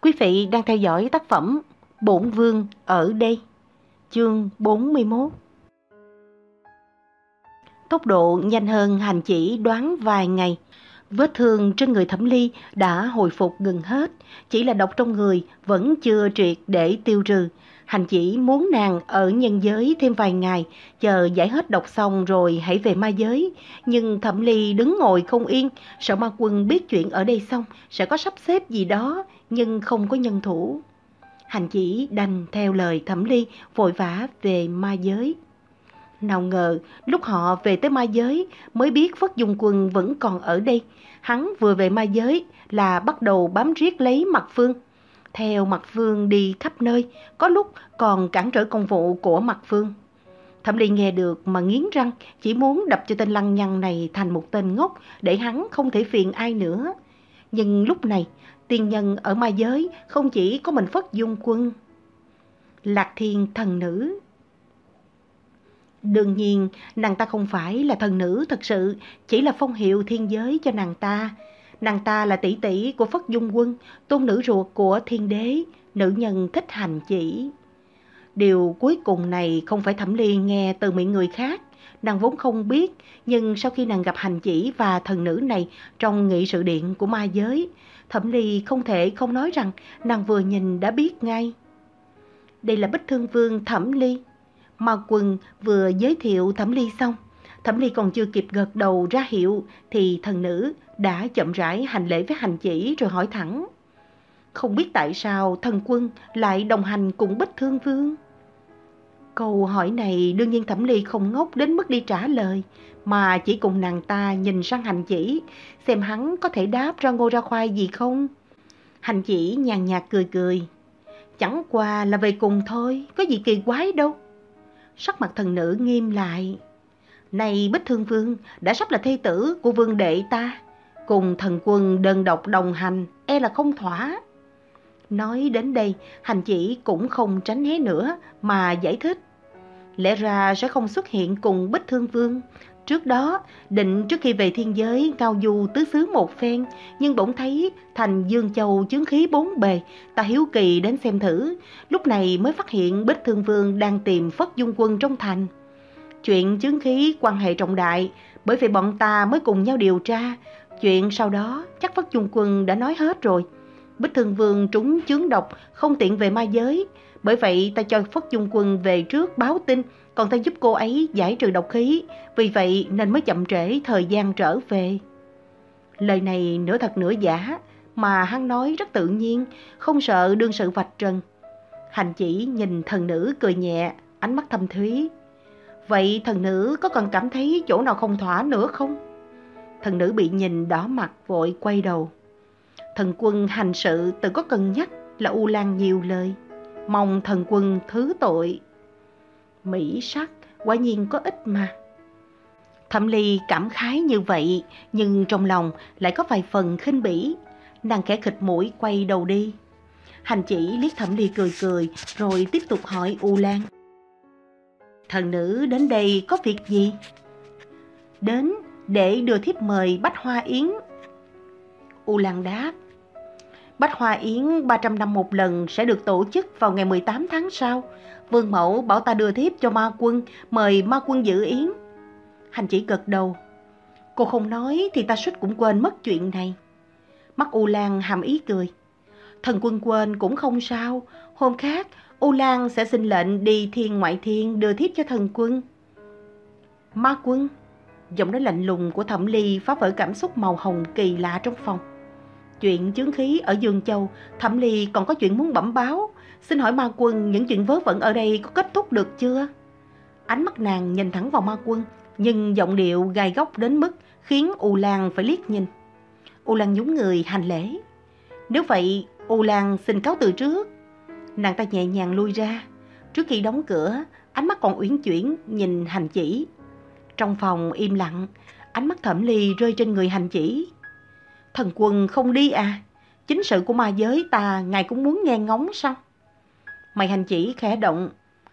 Quý vị đang theo dõi tác phẩm Bổn Vương ở đây, chương 41. Tốc độ nhanh hơn hành chỉ đoán vài ngày. Vết thương trên người Thẩm Ly đã hồi phục gần hết, chỉ là độc trong người vẫn chưa triệt để tiêu trừ. Hành chỉ muốn nàng ở nhân giới thêm vài ngày, chờ giải hết độc xong rồi hãy về ma giới. Nhưng Thẩm Ly đứng ngồi không yên, sợ ma quân biết chuyện ở đây xong, sẽ có sắp xếp gì đó, nhưng không có nhân thủ. Hành chỉ đành theo lời Thẩm Ly vội vã về ma giới. Nào ngờ, lúc họ về tới ma giới mới biết Phất Dung Quân vẫn còn ở đây. Hắn vừa về ma giới là bắt đầu bám riết lấy mặt phương theo mặt vương đi khắp nơi, có lúc còn cản trở công vụ của mặt vương. Thẩm Ly nghe được mà nghiến răng, chỉ muốn đập cho tên lăng nhăng này thành một tên ngốc để hắn không thể phiền ai nữa. Nhưng lúc này, tiên nhân ở ma giới không chỉ có mình Phất Dung Quân. Lạc Thiên thần nữ Đương nhiên, nàng ta không phải là thần nữ thật sự, chỉ là phong hiệu thiên giới cho nàng ta. Nàng ta là tỷ tỷ của Phất Dung Quân, tôn nữ ruột của thiên đế, nữ nhân thích hành chỉ. Điều cuối cùng này không phải Thẩm Ly nghe từ miệng người khác, nàng vốn không biết, nhưng sau khi nàng gặp hành chỉ và thần nữ này trong nghị sự điện của ma giới, Thẩm Ly không thể không nói rằng nàng vừa nhìn đã biết ngay. Đây là Bích Thương Vương Thẩm Ly. Ma quần vừa giới thiệu Thẩm Ly xong, Thẩm Ly còn chưa kịp gật đầu ra hiệu thì thần nữ đã chậm rãi hành lễ với hành chỉ rồi hỏi thẳng. Không biết tại sao thần quân lại đồng hành cùng Bích Thương Vương? Câu hỏi này đương nhiên Thẩm Ly không ngốc đến mức đi trả lời, mà chỉ cùng nàng ta nhìn sang hành chỉ, xem hắn có thể đáp ra ngô ra khoai gì không. Hành chỉ nhàn nhạt cười cười. Chẳng qua là về cùng thôi, có gì kỳ quái đâu. Sắc mặt thần nữ nghiêm lại. Này Bích Thương Vương, đã sắp là thê tử của vương đệ ta. Cùng thần quân đơn độc đồng hành, e là không thỏa. Nói đến đây, hành chỉ cũng không tránh né nữa mà giải thích. Lẽ ra sẽ không xuất hiện cùng Bích Thương Vương. Trước đó, định trước khi về thiên giới cao du tứ xứ một phen, nhưng bỗng thấy thành Dương Châu chứng khí bốn bề, ta hiếu kỳ đến xem thử. Lúc này mới phát hiện Bích Thương Vương đang tìm Phất Dung Quân trong thành. Chuyện chứng khí quan hệ trọng đại, bởi vì bọn ta mới cùng nhau điều tra. Chuyện sau đó chắc Phất Chung Quân đã nói hết rồi. Bích Thương Vương trúng chướng độc, không tiện về ma giới. Bởi vậy ta cho Phất Chung Quân về trước báo tin, còn ta giúp cô ấy giải trừ độc khí. Vì vậy nên mới chậm trễ thời gian trở về. Lời này nửa thật nửa giả, mà hắn nói rất tự nhiên, không sợ đương sự vạch trần. Hành chỉ nhìn thần nữ cười nhẹ, ánh mắt thâm thúy. Vậy thần nữ có còn cảm thấy chỗ nào không thỏa nữa không? Thần nữ bị nhìn đỏ mặt vội quay đầu. Thần quân hành sự tự có cân nhắc là U Lan nhiều lời. Mong thần quân thứ tội. Mỹ sắc quả nhiên có ích mà. Thẩm Ly cảm khái như vậy, nhưng trong lòng lại có vài phần khinh bỉ. Nàng kẻ khịt mũi quay đầu đi. Hành chỉ liếc Thẩm Ly cười cười, rồi tiếp tục hỏi U Lan. Thần nữ đến đây có việc gì? Đến để đưa thiếp mời Bách Hoa Yến. U Lan đáp. Bách Hoa Yến 300 năm một lần sẽ được tổ chức vào ngày 18 tháng sau. Vương Mẫu bảo ta đưa thiếp cho ma quân, mời ma quân dự yến. Hành chỉ gật đầu. Cô không nói thì ta suýt cũng quên mất chuyện này. Mắt U Lan hàm ý cười. Thần quân quên cũng không sao. Hôm khác U Lan sẽ xin lệnh đi thiên ngoại thiên đưa thiếp cho thần quân. Ma quân, giọng nói lạnh lùng của thẩm ly phá vỡ cảm xúc màu hồng kỳ lạ trong phòng. Chuyện chướng khí ở Dương Châu, thẩm ly còn có chuyện muốn bẩm báo. Xin hỏi ma quân những chuyện vớ vẩn ở đây có kết thúc được chưa? Ánh mắt nàng nhìn thẳng vào ma quân, nhưng giọng điệu gai góc đến mức khiến U Lan phải liếc nhìn. U Lan nhún người hành lễ. Nếu vậy, U Lan xin cáo từ trước. Nàng ta nhẹ nhàng lui ra. Trước khi đóng cửa, ánh mắt còn uyển chuyển nhìn hành chỉ. Trong phòng im lặng, ánh mắt thẩm ly rơi trên người hành chỉ. Thần quân không đi à? Chính sự của ma giới ta ngài cũng muốn nghe ngóng sao? Mày hành chỉ khẽ động.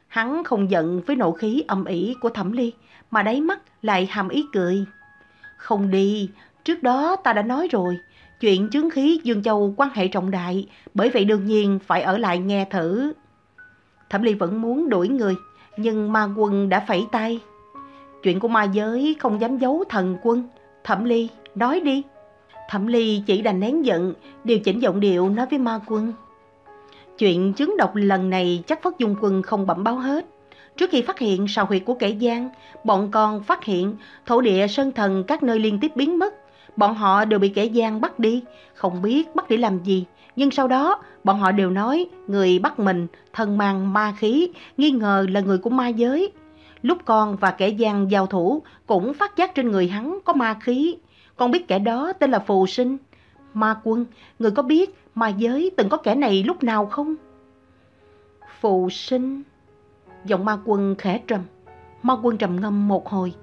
Hắn không giận với nộ khí âm ỉ của thẩm ly, mà đáy mắt lại hàm ý cười. Không đi, trước đó ta đã nói rồi, Chuyện chướng khí Dương Châu quan hệ trọng đại, bởi vậy đương nhiên phải ở lại nghe thử. Thẩm Ly vẫn muốn đuổi người, nhưng ma quân đã phẩy tay. Chuyện của ma giới không dám giấu thần quân. Thẩm Ly, nói đi. Thẩm Ly chỉ đành nén giận, điều chỉnh giọng điệu nói với ma quân. Chuyện chứng độc lần này chắc Phất Dung Quân không bẩm báo hết. Trước khi phát hiện sào huyệt của kẻ gian, bọn con phát hiện thổ địa sơn thần các nơi liên tiếp biến mất. Bọn họ đều bị kẻ gian bắt đi, không biết bắt để làm gì. Nhưng sau đó, bọn họ đều nói người bắt mình thân mang ma khí, nghi ngờ là người của ma giới. Lúc con và kẻ gian giao thủ cũng phát giác trên người hắn có ma khí. Con biết kẻ đó tên là Phù Sinh. Ma quân, người có biết ma giới từng có kẻ này lúc nào không? Phù Sinh... Giọng ma quân khẽ trầm. Ma quân trầm ngâm một hồi.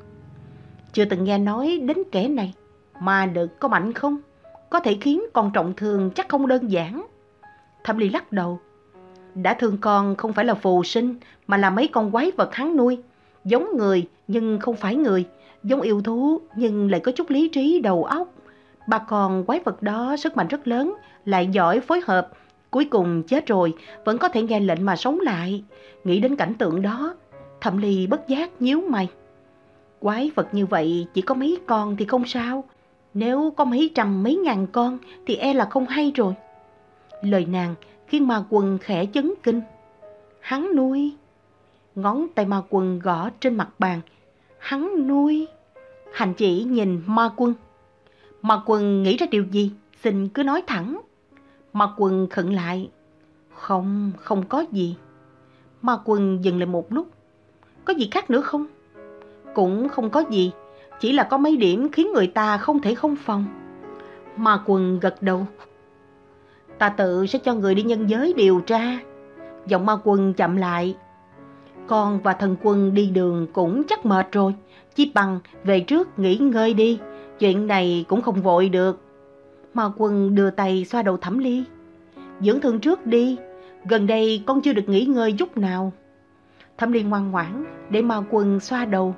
Chưa từng nghe nói đến kẻ này. Ma được có mạnh không? Có thể khiến con trọng thương chắc không đơn giản. Thẩm Ly lắc đầu. Đã thương con không phải là phù sinh mà là mấy con quái vật hắn nuôi. Giống người nhưng không phải người. Giống yêu thú nhưng lại có chút lý trí đầu óc. Ba con quái vật đó sức mạnh rất lớn, lại giỏi phối hợp. Cuối cùng chết rồi, vẫn có thể nghe lệnh mà sống lại. Nghĩ đến cảnh tượng đó, Thẩm Ly bất giác nhíu mày. Quái vật như vậy chỉ có mấy con thì không sao. Nếu có mấy trăm mấy ngàn con thì e là không hay rồi. Lời nàng khiến ma quần khẽ chấn kinh. Hắn nuôi. Ngón tay ma quần gõ trên mặt bàn. Hắn nuôi. Hành chỉ nhìn ma quân. Ma quân nghĩ ra điều gì? Xin cứ nói thẳng. Ma quần khẩn lại. Không, không có gì. Ma quần dừng lại một lúc. Có gì khác nữa không? Cũng không có gì. Chỉ là có mấy điểm khiến người ta không thể không phòng. Ma quân gật đầu. Ta tự sẽ cho người đi nhân giới điều tra. Giọng ma quân chậm lại. Con và thần quân đi đường cũng chắc mệt rồi. Chỉ bằng về trước nghỉ ngơi đi. Chuyện này cũng không vội được. Ma quân đưa tay xoa đầu thẩm ly. Dưỡng thương trước đi. Gần đây con chưa được nghỉ ngơi chút nào. Thẩm ly ngoan ngoãn để ma quân xoa đầu.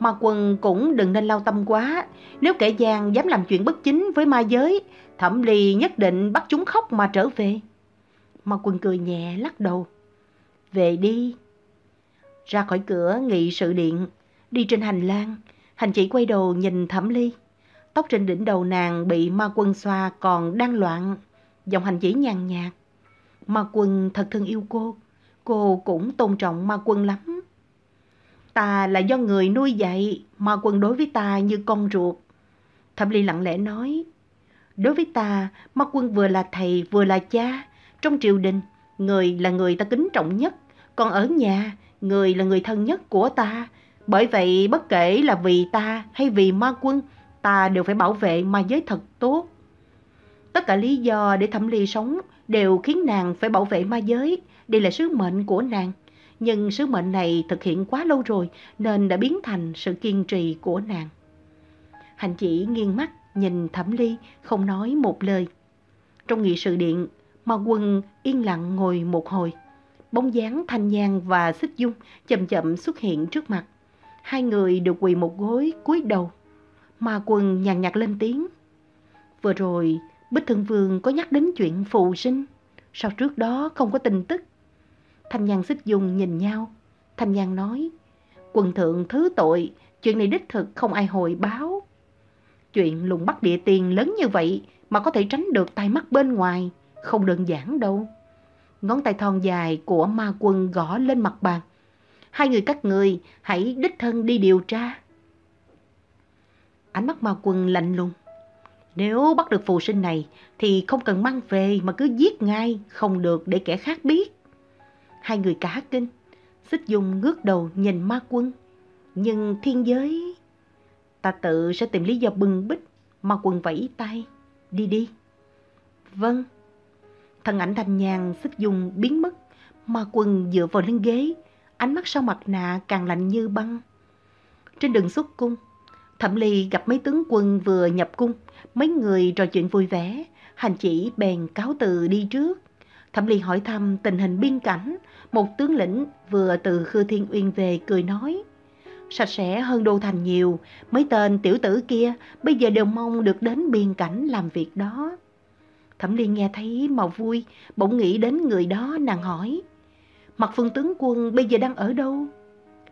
Ma quân cũng đừng nên lao tâm quá. Nếu kẻ gian dám làm chuyện bất chính với ma giới, thẩm ly nhất định bắt chúng khóc mà trở về. Ma quân cười nhẹ lắc đầu. Về đi. Ra khỏi cửa nghị sự điện, đi trên hành lang, hành chỉ quay đầu nhìn thẩm ly. Tóc trên đỉnh đầu nàng bị ma quân xoa còn đang loạn. Giọng hành chỉ nhàn nhạt. Ma quân thật thân yêu cô. Cô cũng tôn trọng ma quân lắm. Ta là do người nuôi dạy, ma quân đối với ta như con ruột. Thẩm Ly lặng lẽ nói, đối với ta, ma quân vừa là thầy vừa là cha. Trong triều đình, người là người ta kính trọng nhất, còn ở nhà, người là người thân nhất của ta. Bởi vậy, bất kể là vì ta hay vì ma quân, ta đều phải bảo vệ ma giới thật tốt. Tất cả lý do để Thẩm Ly sống đều khiến nàng phải bảo vệ ma giới. Đây là sứ mệnh của nàng nhưng sứ mệnh này thực hiện quá lâu rồi nên đã biến thành sự kiên trì của nàng. Hành chỉ nghiêng mắt nhìn Thẩm Ly không nói một lời. Trong nghị sự điện, Ma Quân yên lặng ngồi một hồi. Bóng dáng Thanh Nhan và Xích Dung chậm chậm xuất hiện trước mặt. Hai người đều quỳ một gối cúi đầu. Ma Quân nhàn nhạt lên tiếng. Vừa rồi, Bích Thân Vương có nhắc đến chuyện phụ sinh. Sao trước đó không có tin tức? Thanh Nhan xích dung nhìn nhau. Thanh Nhan nói, quần thượng thứ tội, chuyện này đích thực không ai hồi báo. Chuyện lùng bắt địa tiền lớn như vậy mà có thể tránh được tai mắt bên ngoài, không đơn giản đâu. Ngón tay thon dài của ma quân gõ lên mặt bàn. Hai người các người hãy đích thân đi điều tra. Ánh mắt ma quân lạnh lùng. Nếu bắt được phù sinh này thì không cần mang về mà cứ giết ngay, không được để kẻ khác biết. Hai người cá kinh. Xích Dung ngước đầu nhìn ma quân. Nhưng thiên giới... Ta tự sẽ tìm lý do bừng bích. Ma quân vẫy tay. Đi đi. Vâng. Thân ảnh thanh nhàn xích Dung biến mất. Ma quân dựa vào lưng ghế. Ánh mắt sau mặt nạ càng lạnh như băng. Trên đường xuất cung, Thẩm Ly gặp mấy tướng quân vừa nhập cung, mấy người trò chuyện vui vẻ, hành chỉ bèn cáo từ đi trước. Thẩm Ly hỏi thăm tình hình biên cảnh, một tướng lĩnh vừa từ Khư Thiên Uyên về cười nói. sạch sẽ hơn đô thành nhiều. Mấy tên tiểu tử kia bây giờ đều mong được đến biên cảnh làm việc đó. Thẩm Liên nghe thấy màu vui, bỗng nghĩ đến người đó nàng hỏi. Mặt phương tướng quân bây giờ đang ở đâu?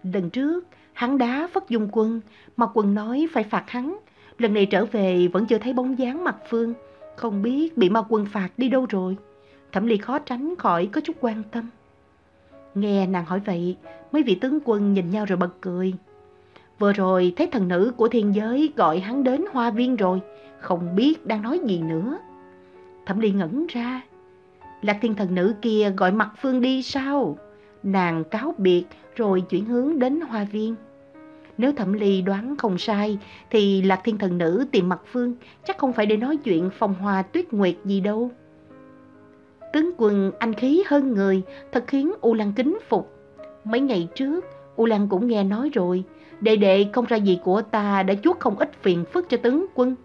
Lần trước, hắn đá phất dung quân, mặt quân nói phải phạt hắn. Lần này trở về vẫn chưa thấy bóng dáng mặt phương, không biết bị ma quân phạt đi đâu rồi. Thẩm Ly khó tránh khỏi có chút quan tâm. Nghe nàng hỏi vậy, mấy vị tướng quân nhìn nhau rồi bật cười. Vừa rồi thấy thần nữ của thiên giới gọi hắn đến hoa viên rồi, không biết đang nói gì nữa. Thẩm Ly ngẩn ra. Lạc thiên thần nữ kia gọi mặt phương đi sao? Nàng cáo biệt rồi chuyển hướng đến hoa viên. Nếu Thẩm Ly đoán không sai thì Lạc Thiên Thần Nữ tìm mặt Phương chắc không phải để nói chuyện phòng hoa tuyết nguyệt gì đâu. Tướng quân anh khí hơn người, thật khiến U Lan kính phục. Mấy ngày trước, U Lan cũng nghe nói rồi, đệ đệ không ra gì của ta đã chuốt không ít phiền phức cho tướng quân.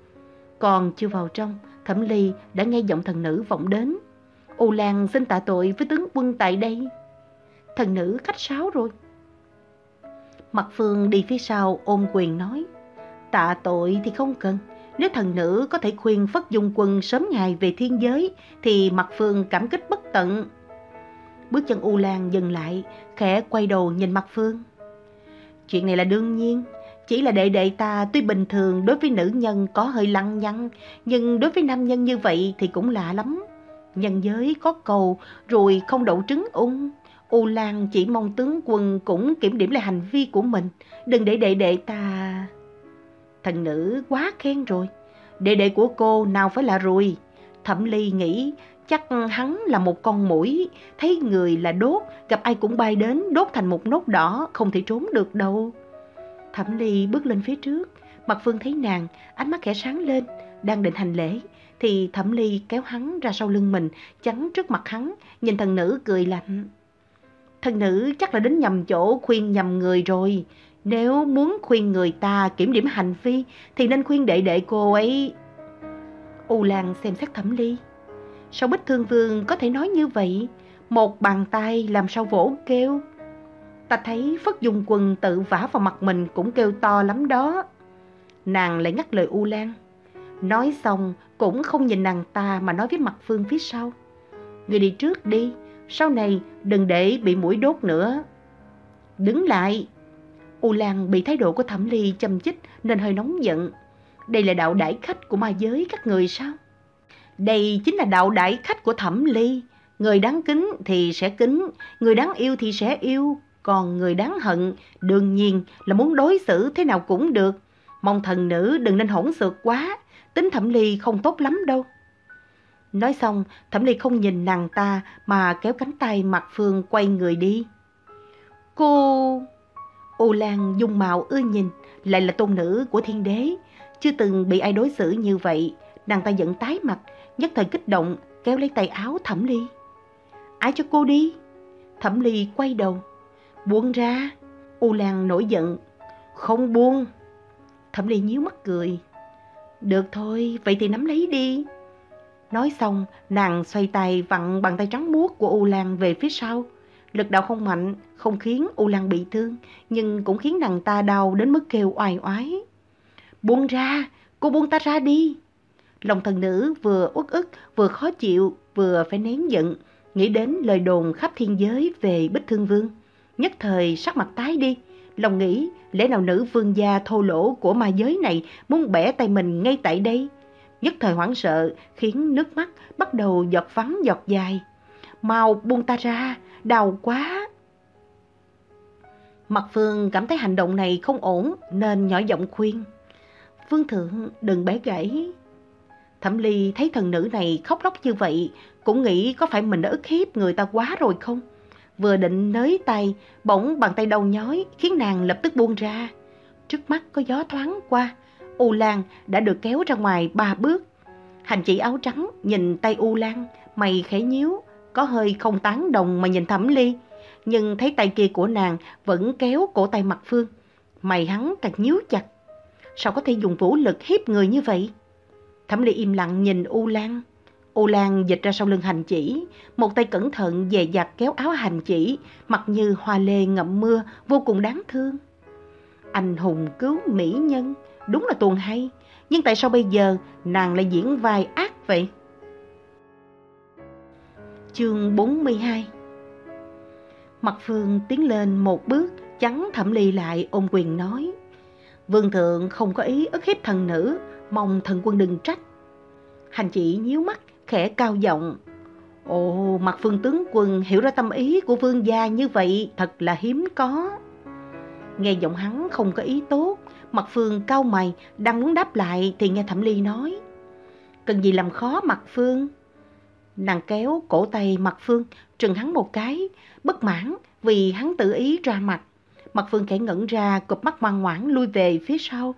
Còn chưa vào trong, Thẩm Ly đã nghe giọng thần nữ vọng đến. U Lan xin tạ tội với tướng quân tại đây. Thần nữ khách sáo rồi. Mặt Phương đi phía sau ôm quyền nói. Tạ tội thì không cần. Nếu thần nữ có thể khuyên Phất Dung Quân sớm ngày về thiên giới thì Mặt Phương cảm kích bất tận. Bước chân U Lan dừng lại, khẽ quay đầu nhìn Mặt Phương. Chuyện này là đương nhiên, chỉ là đệ đệ ta tuy bình thường đối với nữ nhân có hơi lăng nhăng, nhưng đối với nam nhân như vậy thì cũng lạ lắm. Nhân giới có cầu rồi không đậu trứng ung. U Lan chỉ mong tướng quân cũng kiểm điểm lại hành vi của mình, đừng để đệ đệ ta... Thần nữ quá khen rồi, đệ đệ của cô nào phải là ruồi. Thẩm Ly nghĩ chắc hắn là một con mũi, thấy người là đốt, gặp ai cũng bay đến, đốt thành một nốt đỏ, không thể trốn được đâu. Thẩm Ly bước lên phía trước, Mặt Phương thấy nàng, ánh mắt khẽ sáng lên, đang định hành lễ, thì Thẩm Ly kéo hắn ra sau lưng mình, chắn trước mặt hắn, nhìn thần nữ cười lạnh. Thần nữ chắc là đến nhầm chỗ khuyên nhầm người rồi. Nếu muốn khuyên người ta kiểm điểm hành vi thì nên khuyên đệ đệ cô ấy. U Lan xem xét thẩm ly. Sao Bích Thương Vương có thể nói như vậy? Một bàn tay làm sao vỗ kêu. Ta thấy Phất Dung Quân tự vả vào mặt mình cũng kêu to lắm đó. Nàng lại ngắt lời U Lan. Nói xong cũng không nhìn nàng ta mà nói với mặt Phương phía sau. Người đi trước đi, sau này đừng để bị mũi đốt nữa. Đứng lại! U Lan bị thái độ của Thẩm Ly châm chích nên hơi nóng giận. Đây là đạo đại khách của ma giới các người sao? Đây chính là đạo đại khách của Thẩm Ly. Người đáng kính thì sẽ kính, người đáng yêu thì sẽ yêu, còn người đáng hận đương nhiên là muốn đối xử thế nào cũng được. Mong thần nữ đừng nên hỗn xược quá, tính Thẩm Ly không tốt lắm đâu. Nói xong, Thẩm Ly không nhìn nàng ta mà kéo cánh tay mặt Phương quay người đi. Cô... Ô Lan dung mạo ưa nhìn, lại là tôn nữ của thiên đế. Chưa từng bị ai đối xử như vậy, nàng ta giận tái mặt, nhất thời kích động, kéo lấy tay áo Thẩm Ly. Ai cho cô đi? Thẩm Ly quay đầu. Buông ra. U Lan nổi giận. Không buông. Thẩm Ly nhíu mắt cười. Được thôi, vậy thì nắm lấy đi. Nói xong, nàng xoay tay vặn bàn tay trắng muốt của U Lan về phía sau. Lực đạo không mạnh, không khiến U Lan bị thương, nhưng cũng khiến nàng ta đau đến mức kêu oai oái. Buông ra, cô buông ta ra đi. Lòng thần nữ vừa uất ức, vừa khó chịu, vừa phải nén giận, nghĩ đến lời đồn khắp thiên giới về Bích Thương Vương. Nhất thời sắc mặt tái đi, lòng nghĩ lẽ nào nữ vương gia thô lỗ của ma giới này muốn bẻ tay mình ngay tại đây nhất thời hoảng sợ khiến nước mắt bắt đầu giọt vắng giọt dài. Mau buông ta ra, đau quá. Mặt Phương cảm thấy hành động này không ổn nên nhỏ giọng khuyên. Phương thượng đừng bẻ gãy. Thẩm Ly thấy thần nữ này khóc lóc như vậy, cũng nghĩ có phải mình đã ức hiếp người ta quá rồi không? Vừa định nới tay, bỗng bàn tay đau nhói khiến nàng lập tức buông ra. Trước mắt có gió thoáng qua, U Lan đã được kéo ra ngoài ba bước. Hành chỉ áo trắng nhìn tay U Lan, mày khẽ nhíu, có hơi không tán đồng mà nhìn Thẩm Ly. Nhưng thấy tay kia của nàng vẫn kéo cổ tay mặt Phương. Mày hắn càng nhíu chặt. Sao có thể dùng vũ lực hiếp người như vậy? Thẩm Ly im lặng nhìn U Lan. U Lan dịch ra sau lưng hành chỉ, một tay cẩn thận dè dặt kéo áo hành chỉ, mặt như hoa lê ngậm mưa, vô cùng đáng thương. Anh hùng cứu mỹ nhân, đúng là tuần hay. Nhưng tại sao bây giờ nàng lại diễn vai ác vậy? Chương 42 Mặt Phương tiến lên một bước, chắn Thẩm Ly lại ôm quyền nói. Vương thượng không có ý ức hiếp thần nữ, mong thần quân đừng trách. Hành chỉ nhíu mắt, khẽ cao giọng. Ồ, mặt phương tướng quân hiểu ra tâm ý của vương gia như vậy thật là hiếm có. Nghe giọng hắn không có ý tốt, mặt phương cao mày, đang muốn đáp lại thì nghe Thẩm Ly nói. Cần gì làm khó mặt phương? Nàng kéo cổ tay mặt phương, trừng hắn một cái, bất mãn vì hắn tự ý ra mặt. Mặt phương khẽ ngẩn ra, cụp mắt ngoan ngoãn lui về phía sau.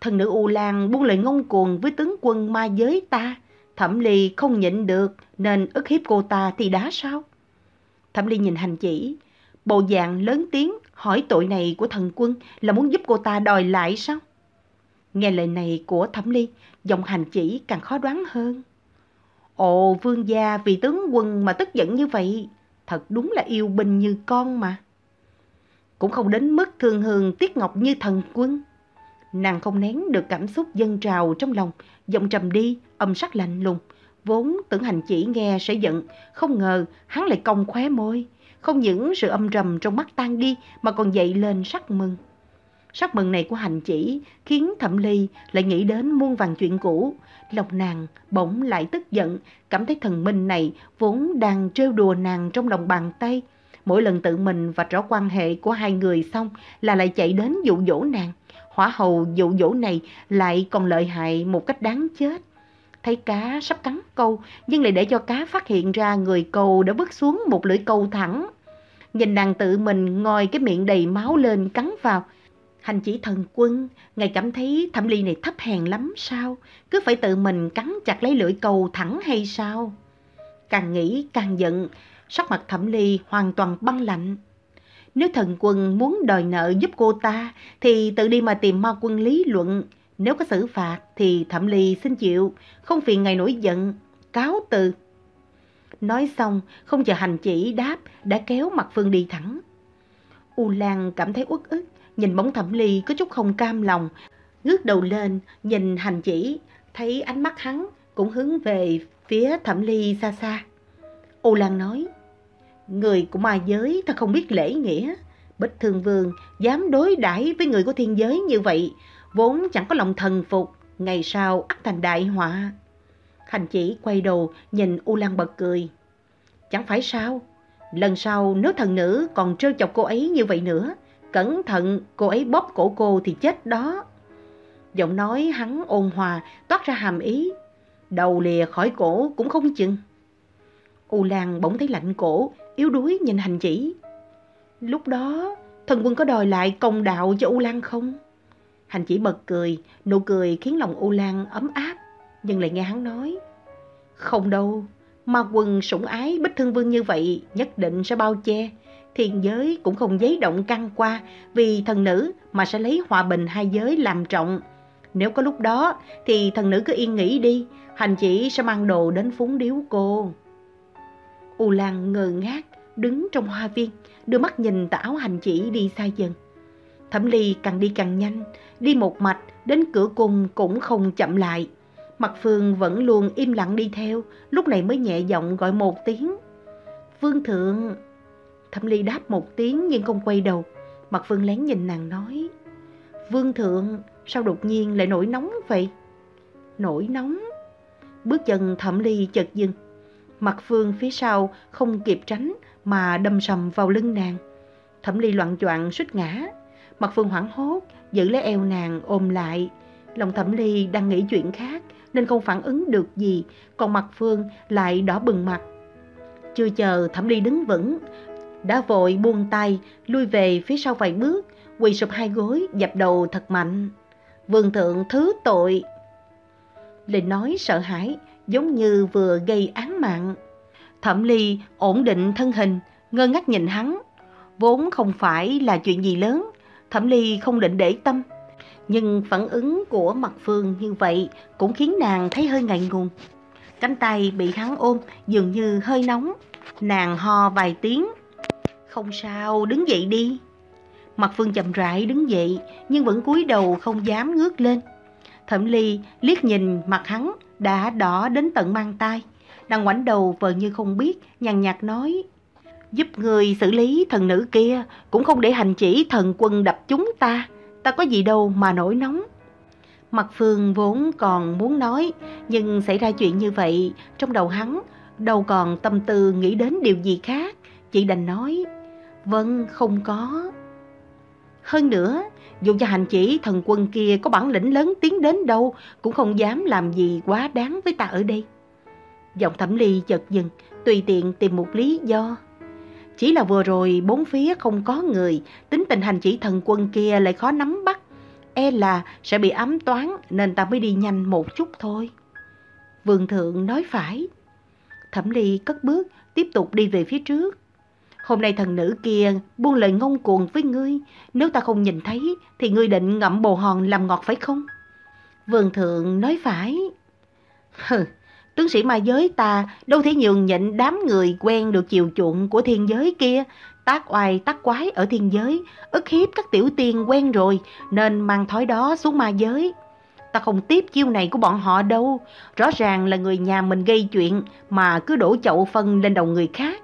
Thần nữ U Lan buông lời ngông cuồng với tướng quân ma giới ta. Thẩm Ly không nhịn được nên ức hiếp cô ta thì đã sao? Thẩm Ly nhìn hành chỉ, bộ dạng lớn tiếng hỏi tội này của thần quân là muốn giúp cô ta đòi lại sao? Nghe lời này của Thẩm Ly, giọng hành chỉ càng khó đoán hơn. Ồ, vương gia vì tướng quân mà tức giận như vậy, thật đúng là yêu binh như con mà. Cũng không đến mức thương hương tiếc ngọc như thần quân. Nàng không nén được cảm xúc dâng trào trong lòng, giọng trầm đi, âm sắc lạnh lùng. Vốn tưởng hành chỉ nghe sẽ giận, không ngờ hắn lại cong khóe môi. Không những sự âm trầm trong mắt tan đi mà còn dậy lên sắc mừng. Sắc mừng này của hành chỉ khiến Thẩm Ly lại nghĩ đến muôn vàng chuyện cũ. Lòng nàng bỗng lại tức giận, cảm thấy thần minh này vốn đang trêu đùa nàng trong lòng bàn tay. Mỗi lần tự mình và rõ quan hệ của hai người xong là lại chạy đến dụ dỗ nàng. Hỏa hầu dụ dỗ này lại còn lợi hại một cách đáng chết. Thấy cá sắp cắn câu, nhưng lại để cho cá phát hiện ra người câu đã bước xuống một lưỡi câu thẳng. Nhìn nàng tự mình ngồi cái miệng đầy máu lên cắn vào. Hành chỉ thần quân, ngài cảm thấy thẩm ly này thấp hèn lắm sao? Cứ phải tự mình cắn chặt lấy lưỡi câu thẳng hay sao? Càng nghĩ càng giận, sắc mặt thẩm ly hoàn toàn băng lạnh. Nếu thần quân muốn đòi nợ giúp cô ta, thì tự đi mà tìm ma quân lý luận. Nếu có xử phạt, thì thẩm ly xin chịu, không phiền ngài nổi giận, cáo từ. Nói xong, không chờ hành chỉ đáp, đã kéo mặt Phương đi thẳng. U Lan cảm thấy uất ức, nhìn bóng thẩm ly có chút không cam lòng, ngước đầu lên, nhìn hành chỉ, thấy ánh mắt hắn cũng hướng về phía thẩm ly xa xa. U Lan nói, Người của ma giới ta không biết lễ nghĩa. Bích Thương Vương dám đối đãi với người của thiên giới như vậy, vốn chẳng có lòng thần phục, ngày sau ắt thành đại họa. Hành chỉ quay đầu nhìn U Lan bật cười. Chẳng phải sao, lần sau nếu thần nữ còn trêu chọc cô ấy như vậy nữa, cẩn thận cô ấy bóp cổ cô thì chết đó. Giọng nói hắn ôn hòa toát ra hàm ý, đầu lìa khỏi cổ cũng không chừng. U Lan bỗng thấy lạnh cổ, yếu đuối nhìn hành chỉ. Lúc đó, thần quân có đòi lại công đạo cho U Lan không? Hành chỉ bật cười, nụ cười khiến lòng U Lan ấm áp, nhưng lại nghe hắn nói. Không đâu, ma quân sủng ái bích thương vương như vậy nhất định sẽ bao che. Thiên giới cũng không giấy động căng qua vì thần nữ mà sẽ lấy hòa bình hai giới làm trọng. Nếu có lúc đó thì thần nữ cứ yên nghỉ đi, hành chỉ sẽ mang đồ đến phúng điếu cô. U Lan ngơ ngác, đứng trong hoa viên, đưa mắt nhìn tà áo hành chỉ đi xa dần. Thẩm Ly càng đi càng nhanh, đi một mạch, đến cửa cung cũng không chậm lại. Mặt Phương vẫn luôn im lặng đi theo, lúc này mới nhẹ giọng gọi một tiếng. Vương Thượng! Thẩm Ly đáp một tiếng nhưng không quay đầu. Mặt Phương lén nhìn nàng nói. Vương Thượng, sao đột nhiên lại nổi nóng vậy? Nổi nóng? Bước chân Thẩm Ly chợt dừng. Mặt Phương phía sau không kịp tránh mà đâm sầm vào lưng nàng. Thẩm Ly loạn choạng suýt ngã. Mặt Phương hoảng hốt, giữ lấy eo nàng ôm lại. Lòng Thẩm Ly đang nghĩ chuyện khác nên không phản ứng được gì, còn mặt Phương lại đỏ bừng mặt. Chưa chờ Thẩm Ly đứng vững, đã vội buông tay, lui về phía sau vài bước, quỳ sụp hai gối, dập đầu thật mạnh. Vương thượng thứ tội. Lệ nói sợ hãi, giống như vừa gây án mạng. Thẩm Ly ổn định thân hình, ngơ ngác nhìn hắn. Vốn không phải là chuyện gì lớn, Thẩm Ly không định để tâm. Nhưng phản ứng của mặt Phương như vậy cũng khiến nàng thấy hơi ngại ngùng. Cánh tay bị hắn ôm dường như hơi nóng. Nàng ho vài tiếng. Không sao, đứng dậy đi. Mặt Phương chậm rãi đứng dậy, nhưng vẫn cúi đầu không dám ngước lên. Thẩm Ly liếc nhìn mặt hắn đã đỏ đến tận mang tay. Đang ngoảnh đầu vờ như không biết, nhàn nhạt nói. Giúp người xử lý thần nữ kia, cũng không để hành chỉ thần quân đập chúng ta. Ta có gì đâu mà nổi nóng. Mặt Phương vốn còn muốn nói, nhưng xảy ra chuyện như vậy, trong đầu hắn đâu còn tâm tư nghĩ đến điều gì khác. Chị đành nói, vâng, không có. Hơn nữa, dù cho hành chỉ thần quân kia có bản lĩnh lớn tiến đến đâu, cũng không dám làm gì quá đáng với ta ở đây. Giọng thẩm ly chợt dừng, tùy tiện tìm một lý do. Chỉ là vừa rồi bốn phía không có người, tính tình hành chỉ thần quân kia lại khó nắm bắt. E là sẽ bị ám toán nên ta mới đi nhanh một chút thôi. Vương thượng nói phải. Thẩm ly cất bước, tiếp tục đi về phía trước. Hôm nay thần nữ kia buông lời ngông cuồng với ngươi, nếu ta không nhìn thấy thì ngươi định ngậm bồ hòn làm ngọt phải không? Vương thượng nói phải. Hừ, tướng sĩ ma giới ta đâu thể nhường nhịn đám người quen được chiều chuộng của thiên giới kia, tác oai tác quái ở thiên giới, ức hiếp các tiểu tiên quen rồi nên mang thói đó xuống ma giới. Ta không tiếp chiêu này của bọn họ đâu, rõ ràng là người nhà mình gây chuyện mà cứ đổ chậu phân lên đầu người khác.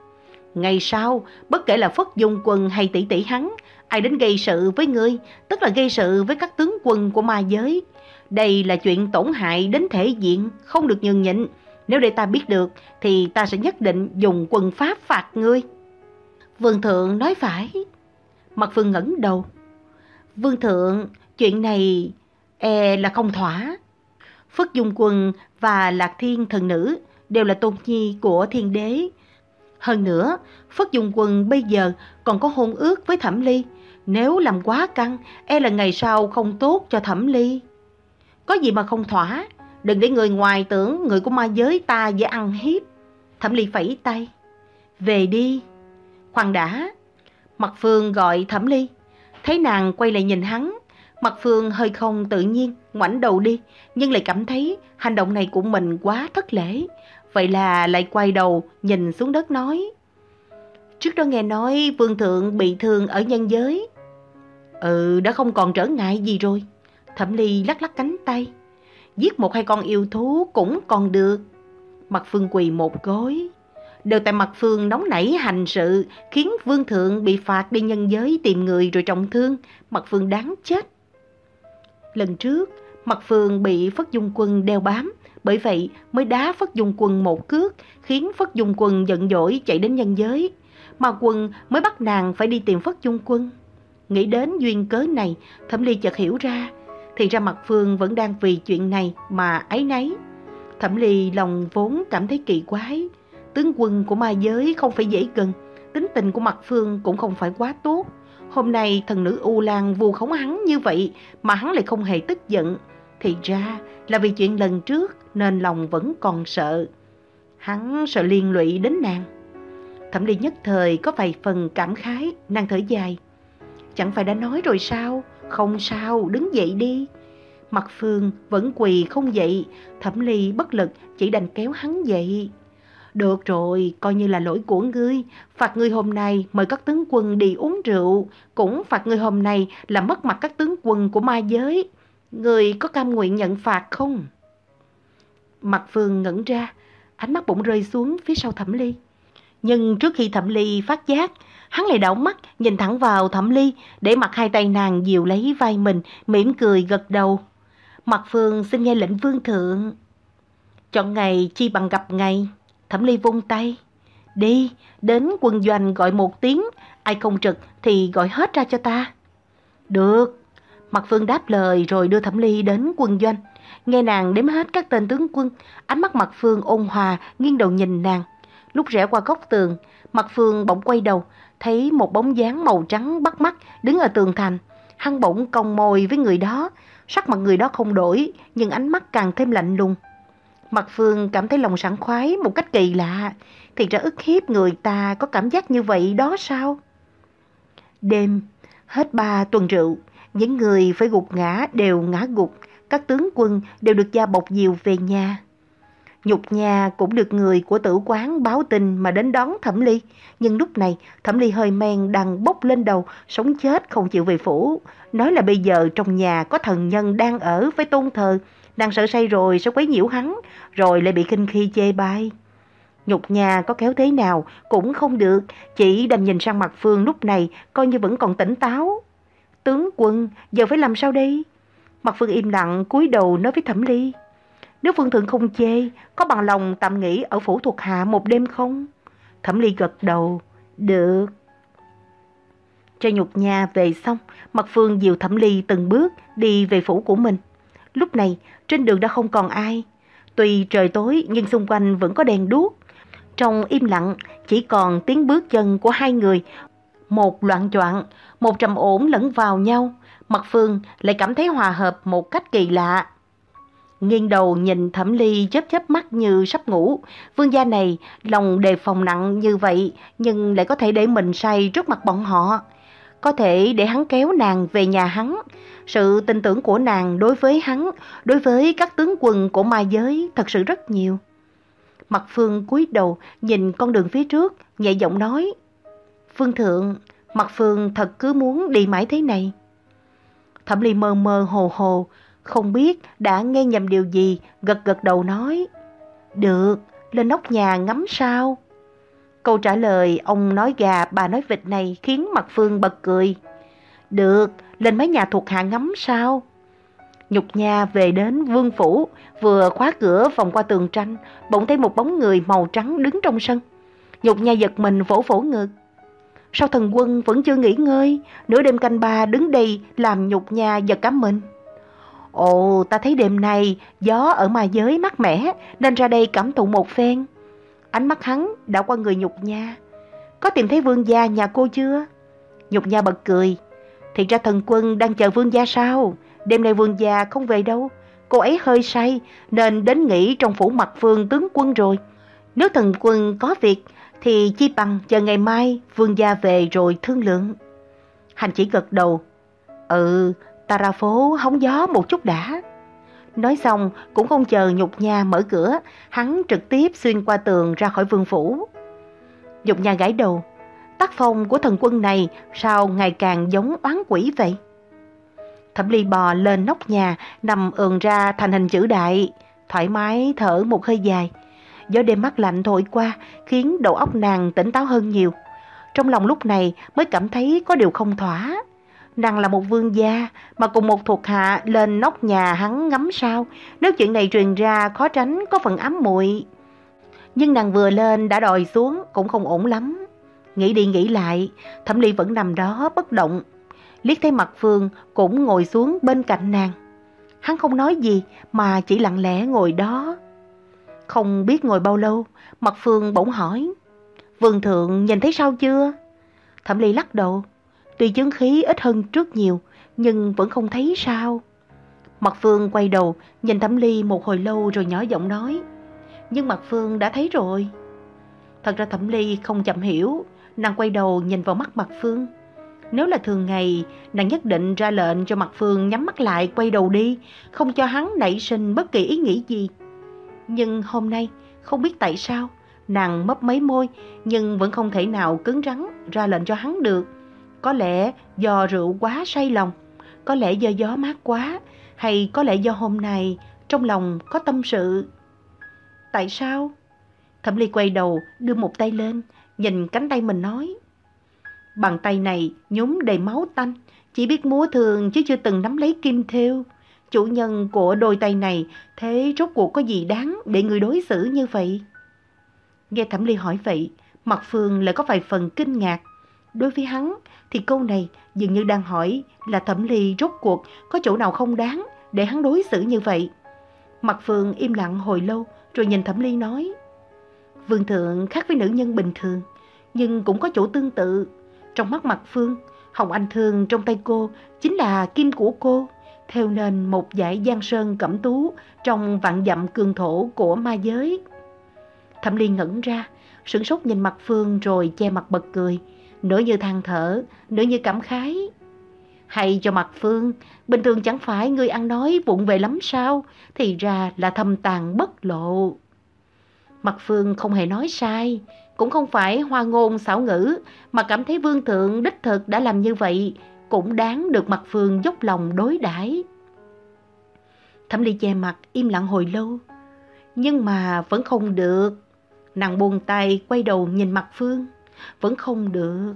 Ngày sau, bất kể là Phất Dung Quân hay tỷ tỷ hắn, ai đến gây sự với ngươi, tức là gây sự với các tướng quân của ma giới. Đây là chuyện tổn hại đến thể diện, không được nhường nhịn. Nếu để ta biết được, thì ta sẽ nhất định dùng quân pháp phạt ngươi. Vương Thượng nói phải. Mặt Phương ngẩng đầu. Vương Thượng, chuyện này e là không thỏa. Phất Dung Quân và Lạc Thiên Thần Nữ đều là tôn nhi của thiên đế. Hơn nữa, Phất Dung Quân bây giờ còn có hôn ước với Thẩm Ly. Nếu làm quá căng, e là ngày sau không tốt cho Thẩm Ly. Có gì mà không thỏa, đừng để người ngoài tưởng người của ma giới ta dễ ăn hiếp. Thẩm Ly phẩy tay. Về đi. Khoan đã. Mặt Phương gọi Thẩm Ly. Thấy nàng quay lại nhìn hắn. Mặt Phương hơi không tự nhiên, ngoảnh đầu đi, nhưng lại cảm thấy hành động này của mình quá thất lễ. Vậy là lại quay đầu nhìn xuống đất nói. Trước đó nghe nói vương thượng bị thương ở nhân giới. Ừ, đã không còn trở ngại gì rồi. Thẩm Ly lắc lắc cánh tay. Giết một hai con yêu thú cũng còn được. Mặt Phương quỳ một gối. Đều tại Mặt Phương nóng nảy hành sự, khiến vương thượng bị phạt đi nhân giới tìm người rồi trọng thương. Mặt Phương đáng chết. Lần trước, Mặt Phương bị Phất Dung Quân đeo bám, bởi vậy mới đá Phất Dung Quân một cước, khiến Phất Dung Quân giận dỗi chạy đến nhân giới. Mà Quân mới bắt nàng phải đi tìm Phất Dung Quân. Nghĩ đến duyên cớ này, Thẩm Ly chợt hiểu ra, thì ra Mặt Phương vẫn đang vì chuyện này mà ấy nấy. Thẩm Ly lòng vốn cảm thấy kỳ quái, tướng quân của ma giới không phải dễ gần, tính tình của Mặt Phương cũng không phải quá tốt. Hôm nay thần nữ U Lan vu khống hắn như vậy mà hắn lại không hề tức giận. Thì ra là vì chuyện lần trước nên lòng vẫn còn sợ. Hắn sợ liên lụy đến nàng. Thẩm Ly nhất thời có vài phần cảm khái, nàng thở dài. Chẳng phải đã nói rồi sao? Không sao, đứng dậy đi. Mặt Phương vẫn quỳ không dậy, Thẩm Ly bất lực chỉ đành kéo hắn dậy. Được rồi, coi như là lỗi của ngươi. Phạt ngươi hôm nay mời các tướng quân đi uống rượu. Cũng phạt ngươi hôm nay là mất mặt các tướng quân của ma giới. Ngươi có cam nguyện nhận phạt không? Mặt Phương ngẩn ra, ánh mắt bỗng rơi xuống phía sau Thẩm Ly. Nhưng trước khi Thẩm Ly phát giác, hắn lại đảo mắt nhìn thẳng vào Thẩm Ly để mặc hai tay nàng dìu lấy vai mình, mỉm cười gật đầu. Mặt Phương xin nghe lệnh vương thượng. Chọn ngày chi bằng gặp ngày. Thẩm Ly vung tay. Đi, đến quân doanh gọi một tiếng, ai không trực thì gọi hết ra cho ta. Được. Mặt Phương đáp lời rồi đưa Thẩm Ly đến quân doanh. Nghe nàng đếm hết các tên tướng quân, ánh mắt Mặt Phương ôn hòa, nghiêng đầu nhìn nàng. Lúc rẽ qua góc tường, Mặt Phương bỗng quay đầu, thấy một bóng dáng màu trắng bắt mắt đứng ở tường thành. Hắn bỗng cong môi với người đó, sắc mặt người đó không đổi, nhưng ánh mắt càng thêm lạnh lùng. Mặt Phương cảm thấy lòng sảng khoái một cách kỳ lạ, thì ra ức hiếp người ta có cảm giác như vậy đó sao? Đêm, hết ba tuần rượu, những người phải gục ngã đều ngã gục, các tướng quân đều được gia bọc diều về nhà. Nhục nhà cũng được người của tử quán báo tin mà đến đón Thẩm Ly. Nhưng lúc này, Thẩm Ly hơi men đang bốc lên đầu, sống chết không chịu về phủ. Nói là bây giờ trong nhà có thần nhân đang ở với tôn thờ, đang sợ say rồi sẽ quấy nhiễu hắn, rồi lại bị kinh khi chê bai. Nhục nhà có kéo thế nào cũng không được, chỉ đành nhìn sang mặt Phương lúc này coi như vẫn còn tỉnh táo. Tướng quân, giờ phải làm sao đây? Mặt Phương im lặng cúi đầu nói với Thẩm Ly. Nếu Phương Thượng không chê, có bằng lòng tạm nghỉ ở phủ thuộc hạ một đêm không? Thẩm Ly gật đầu. Được. Cho nhục nhà về xong, Mặt Phương dìu Thẩm Ly từng bước đi về phủ của mình. Lúc này, trên đường đã không còn ai. Tuy trời tối nhưng xung quanh vẫn có đèn đuốc. Trong im lặng, chỉ còn tiếng bước chân của hai người. Một loạn choạng, một trầm ổn lẫn vào nhau. Mặt Phương lại cảm thấy hòa hợp một cách kỳ lạ. Nghiêng đầu nhìn Thẩm Ly chớp chớp mắt như sắp ngủ. Vương gia này lòng đề phòng nặng như vậy nhưng lại có thể để mình say trước mặt bọn họ. Có thể để hắn kéo nàng về nhà hắn. Sự tin tưởng của nàng đối với hắn, đối với các tướng quân của ma giới thật sự rất nhiều. Mặt Phương cúi đầu nhìn con đường phía trước, nhẹ giọng nói. Phương Thượng, Mặt Phương thật cứ muốn đi mãi thế này. Thẩm Ly mơ mơ hồ hồ, không biết đã nghe nhầm điều gì, gật gật đầu nói. Được, lên nóc nhà ngắm sao? Câu trả lời ông nói gà bà nói vịt này khiến mặt Phương bật cười. Được, lên mấy nhà thuộc hạ ngắm sao? Nhục nha về đến vương phủ, vừa khóa cửa vòng qua tường tranh, bỗng thấy một bóng người màu trắng đứng trong sân. Nhục nha giật mình vỗ vỗ ngực. Sao thần quân vẫn chưa nghỉ ngơi, nửa đêm canh ba đứng đây làm nhục nhà giật cả mình. Ồ, ta thấy đêm nay gió ở ma giới mát mẻ nên ra đây cảm thụ một phen. Ánh mắt hắn đã qua người nhục nha. Có tìm thấy vương gia nhà cô chưa? Nhục nha bật cười. Thì ra thần quân đang chờ vương gia sao? Đêm nay vương gia không về đâu. Cô ấy hơi say nên đến nghỉ trong phủ mặt vương tướng quân rồi. Nếu thần quân có việc thì chi bằng chờ ngày mai vương gia về rồi thương lượng. Hành chỉ gật đầu. Ừ, ta ra phố hóng gió một chút đã. Nói xong cũng không chờ nhục nha mở cửa, hắn trực tiếp xuyên qua tường ra khỏi vương phủ. Nhục nha gãi đầu, tác phong của thần quân này sao ngày càng giống oán quỷ vậy? Thẩm ly bò lên nóc nhà, nằm ườn ra thành hình chữ đại, thoải mái thở một hơi dài. Gió đêm mắt lạnh thổi qua, khiến đầu óc nàng tỉnh táo hơn nhiều. Trong lòng lúc này mới cảm thấy có điều không thỏa. Nàng là một vương gia, mà cùng một thuộc hạ lên nóc nhà hắn ngắm sao. Nếu chuyện này truyền ra khó tránh có phần ám muội Nhưng nàng vừa lên đã đòi xuống cũng không ổn lắm. Nghĩ đi nghĩ lại, Thẩm Ly vẫn nằm đó bất động. Liếc thấy mặt Phương cũng ngồi xuống bên cạnh nàng. Hắn không nói gì mà chỉ lặng lẽ ngồi đó. Không biết ngồi bao lâu, mặt Phương bỗng hỏi. Vương thượng nhìn thấy sao chưa? Thẩm Ly lắc đầu. Tuy chứng khí ít hơn trước nhiều, nhưng vẫn không thấy sao. Mặt Phương quay đầu, nhìn Thẩm Ly một hồi lâu rồi nhỏ giọng nói. Nhưng Mặt Phương đã thấy rồi. Thật ra Thẩm Ly không chậm hiểu, nàng quay đầu nhìn vào mắt Mặt Phương. Nếu là thường ngày, nàng nhất định ra lệnh cho Mặt Phương nhắm mắt lại quay đầu đi, không cho hắn nảy sinh bất kỳ ý nghĩ gì. Nhưng hôm nay, không biết tại sao, nàng mấp mấy môi nhưng vẫn không thể nào cứng rắn ra lệnh cho hắn được. Có lẽ do rượu quá say lòng, có lẽ do gió mát quá, hay có lẽ do hôm nay trong lòng có tâm sự. Tại sao? Thẩm Ly quay đầu, đưa một tay lên, nhìn cánh tay mình nói. Bàn tay này nhúng đầy máu tanh, chỉ biết múa thường chứ chưa từng nắm lấy kim thêu. Chủ nhân của đôi tay này thế rốt cuộc có gì đáng để người đối xử như vậy? Nghe Thẩm Ly hỏi vậy, mặt Phương lại có vài phần kinh ngạc. Đối với hắn thì câu này dường như đang hỏi là Thẩm Ly rốt cuộc có chỗ nào không đáng để hắn đối xử như vậy. Mặt Phương im lặng hồi lâu rồi nhìn Thẩm Ly nói Vương thượng khác với nữ nhân bình thường nhưng cũng có chỗ tương tự. Trong mắt mặt Phương, Hồng Anh Thương trong tay cô chính là kim của cô, theo nên một dải giang sơn cẩm tú trong vạn dặm cường thổ của ma giới. Thẩm Ly ngẩn ra, sửng sốt nhìn mặt Phương rồi che mặt bật cười, nửa như than thở, nửa như cảm khái. Hay cho mặt Phương, bình thường chẳng phải người ăn nói vụng về lắm sao, thì ra là thâm tàn bất lộ. Mặt Phương không hề nói sai, cũng không phải hoa ngôn xảo ngữ, mà cảm thấy vương thượng đích thực đã làm như vậy, cũng đáng được Mặt Phương dốc lòng đối đãi. Thẩm Ly che mặt im lặng hồi lâu, nhưng mà vẫn không được. Nàng buông tay quay đầu nhìn Mặt Phương, vẫn không được.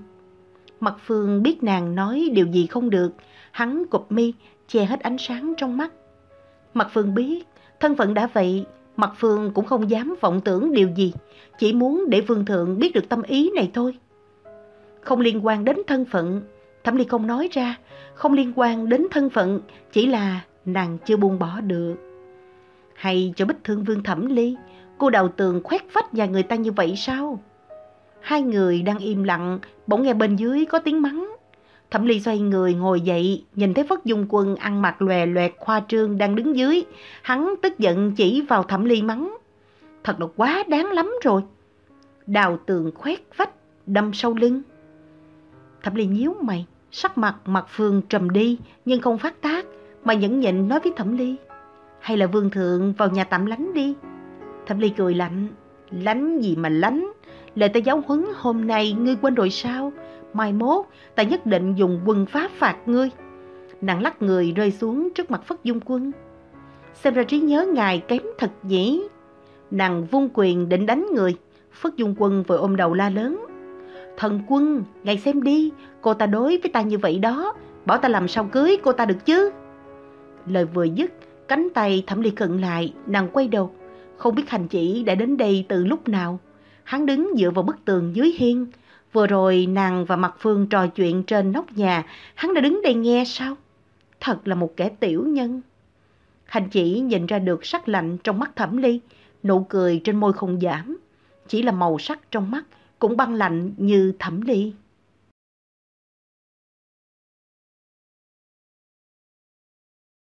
Mặt Phương biết nàng nói điều gì không được, hắn cụp mi, che hết ánh sáng trong mắt. Mặt Phương biết, thân phận đã vậy, Mặt Phương cũng không dám vọng tưởng điều gì, chỉ muốn để Vương Thượng biết được tâm ý này thôi. Không liên quan đến thân phận, Thẩm Ly không nói ra, không liên quan đến thân phận, chỉ là nàng chưa buông bỏ được. Hay cho bích thương Vương Thẩm Ly, cô đầu tường khoét vách nhà người ta như vậy sao? Hai người đang im lặng, bỗng nghe bên dưới có tiếng mắng. Thẩm Ly xoay người ngồi dậy, nhìn thấy Phất Dung Quân ăn mặc lòe loẹt khoa trương đang đứng dưới. Hắn tức giận chỉ vào Thẩm Ly mắng. Thật là quá đáng lắm rồi. Đào tường khoét vách, đâm sâu lưng. Thẩm Ly nhíu mày, sắc mặt mặt Phương trầm đi nhưng không phát tác, mà nhẫn nhịn nói với Thẩm Ly. Hay là Vương Thượng vào nhà tạm lánh đi. Thẩm Ly cười lạnh, lánh gì mà lánh, lời ta giáo huấn hôm nay ngươi quên rồi sao? mai mốt ta nhất định dùng quân pháp phạt ngươi. Nàng lắc người rơi xuống trước mặt Phất Dung Quân. Xem ra trí nhớ ngài kém thật nhỉ. Nàng vung quyền định đánh người. Phất Dung Quân vội ôm đầu la lớn. Thần quân, ngài xem đi, cô ta đối với ta như vậy đó, bảo ta làm sao cưới cô ta được chứ? Lời vừa dứt, cánh tay thẩm ly cận lại, nàng quay đầu. Không biết hành chỉ đã đến đây từ lúc nào. Hắn đứng dựa vào bức tường dưới hiên, Vừa rồi nàng và Mặt Phương trò chuyện trên nóc nhà, hắn đã đứng đây nghe sao? Thật là một kẻ tiểu nhân. Hành chỉ nhìn ra được sắc lạnh trong mắt thẩm ly, nụ cười trên môi không giảm. Chỉ là màu sắc trong mắt cũng băng lạnh như thẩm ly.